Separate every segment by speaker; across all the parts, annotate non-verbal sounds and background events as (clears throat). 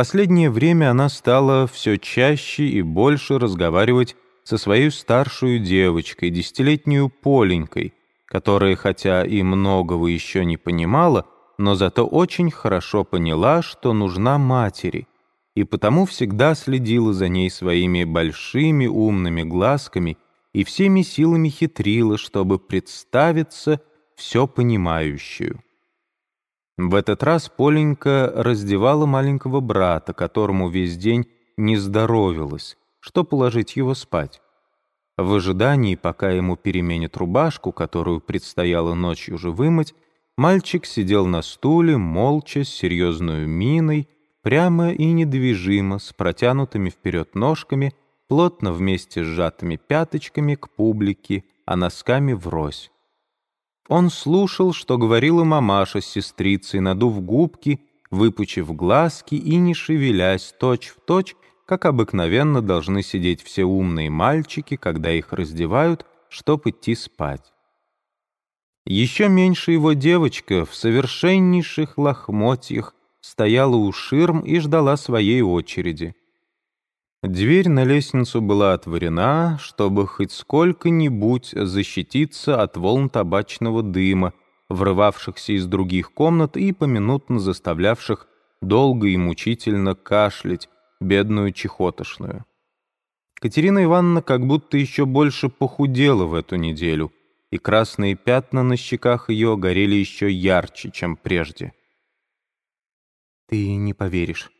Speaker 1: последнее время она стала все чаще и больше разговаривать со своей старшей девочкой, десятилетнюю Поленькой, которая, хотя и многого еще не понимала, но зато очень хорошо поняла, что нужна матери, и потому всегда следила за ней своими большими умными глазками и всеми силами хитрила, чтобы представиться все понимающую. В этот раз Поленька раздевала маленького брата, которому весь день не здоровилось, что положить его спать. В ожидании, пока ему переменят рубашку, которую предстояло ночью же вымыть, мальчик сидел на стуле, молча, с серьезной миной, прямо и недвижимо, с протянутыми вперед ножками, плотно вместе сжатыми пяточками к публике, а носками врозь. Он слушал, что говорила мамаша с сестрицей, надув губки, выпучив глазки и не шевелясь точь-в-точь, как обыкновенно должны сидеть все умные мальчики, когда их раздевают, чтоб идти спать. Еще меньше его девочка в совершеннейших лохмотьях стояла у ширм и ждала своей очереди. Дверь на лестницу была отворена, чтобы хоть сколько-нибудь защититься от волн табачного дыма, врывавшихся из других комнат и поминутно заставлявших долго и мучительно кашлять бедную чехотошную. Катерина Ивановна как будто еще больше похудела в эту неделю, и красные пятна на щеках ее горели еще ярче, чем прежде. «Ты не поверишь».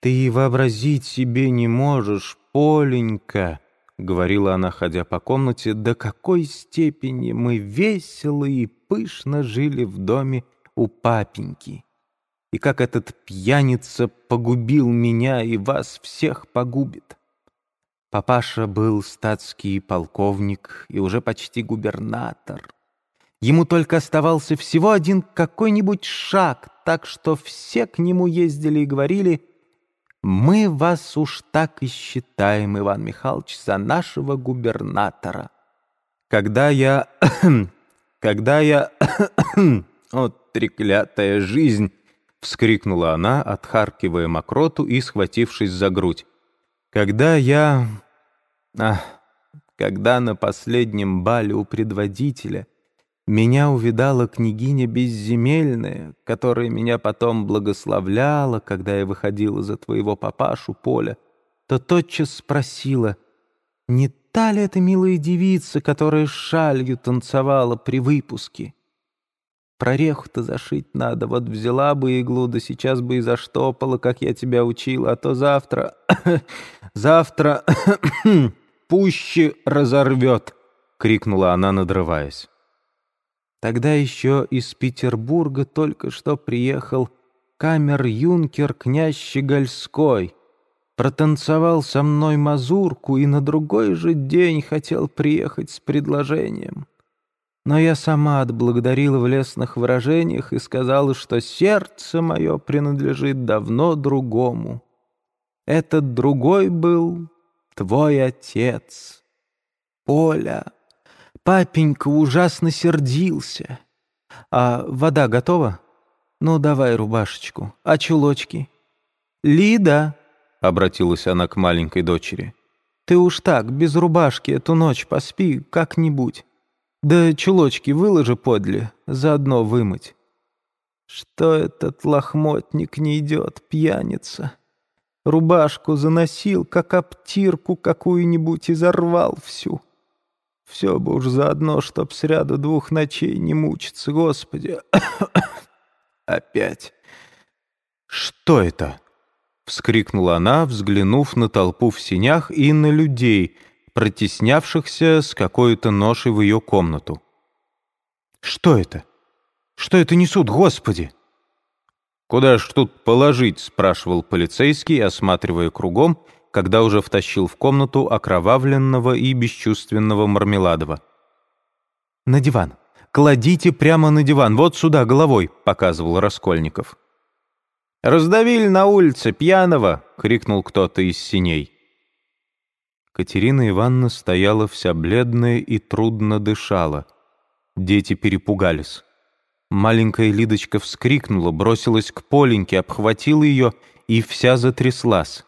Speaker 1: «Ты вообразить себе не можешь, Поленька», — говорила она, ходя по комнате, «до какой степени мы весело и пышно жили в доме у папеньки, и как этот пьяница погубил меня и вас всех погубит». Папаша был статский полковник и уже почти губернатор. Ему только оставался всего один какой-нибудь шаг, так что все к нему ездили и говорили — мы вас уж так и считаем, Иван Михайлович, за нашего губернатора. Когда я... (clears throat) когда я... (clears throat) вот треклятая жизнь!» — вскрикнула она, отхаркивая мокроту и схватившись за грудь. «Когда я... Ах, когда на последнем бале у предводителя меня увидала княгиня Безземельная, которая меня потом благословляла, когда я выходила за твоего папашу Поля, то тотчас спросила, не та ли это милая девица, которая шалью танцевала при выпуске? Прореху-то зашить надо, вот взяла бы иглу, да сейчас бы и заштопала, как я тебя учила, а то завтра... (coughs) завтра... (coughs) пуще разорвет!» — крикнула она, надрываясь. Тогда еще из Петербурга только что приехал камер-юнкер князь Щегольской. Протанцевал со мной мазурку и на другой же день хотел приехать с предложением. Но я сама отблагодарила в лесных выражениях и сказала, что сердце мое принадлежит давно другому. Этот другой был твой отец, Поля. Папенька ужасно сердился. А вода готова? Ну, давай рубашечку. А чулочки? Лида, — обратилась она к маленькой дочери, — ты уж так, без рубашки эту ночь поспи как-нибудь. Да чулочки выложи подле, заодно вымыть. Что этот лохмотник не идет, пьяница? Рубашку заносил, как обтирку какую-нибудь, и зарвал всю. Все бы уж заодно, чтоб с ряду двух ночей не мучиться, Господи. (coughs) Опять. Что это? Вскрикнула она, взглянув на толпу в синях и на людей, протеснявшихся с какой-то ношей в ее комнату. Что это? Что это несут, Господи? «Куда ж тут положить?» — спрашивал полицейский, осматривая кругом, — когда уже втащил в комнату окровавленного и бесчувственного Мармеладова. «На диван! Кладите прямо на диван, вот сюда, головой!» — показывал Раскольников. «Раздавили на улице пьяного!» — крикнул кто-то из синей. Катерина Ивановна стояла вся бледная и трудно дышала. Дети перепугались. Маленькая Лидочка вскрикнула, бросилась к Поленьке, обхватила ее и вся затряслась.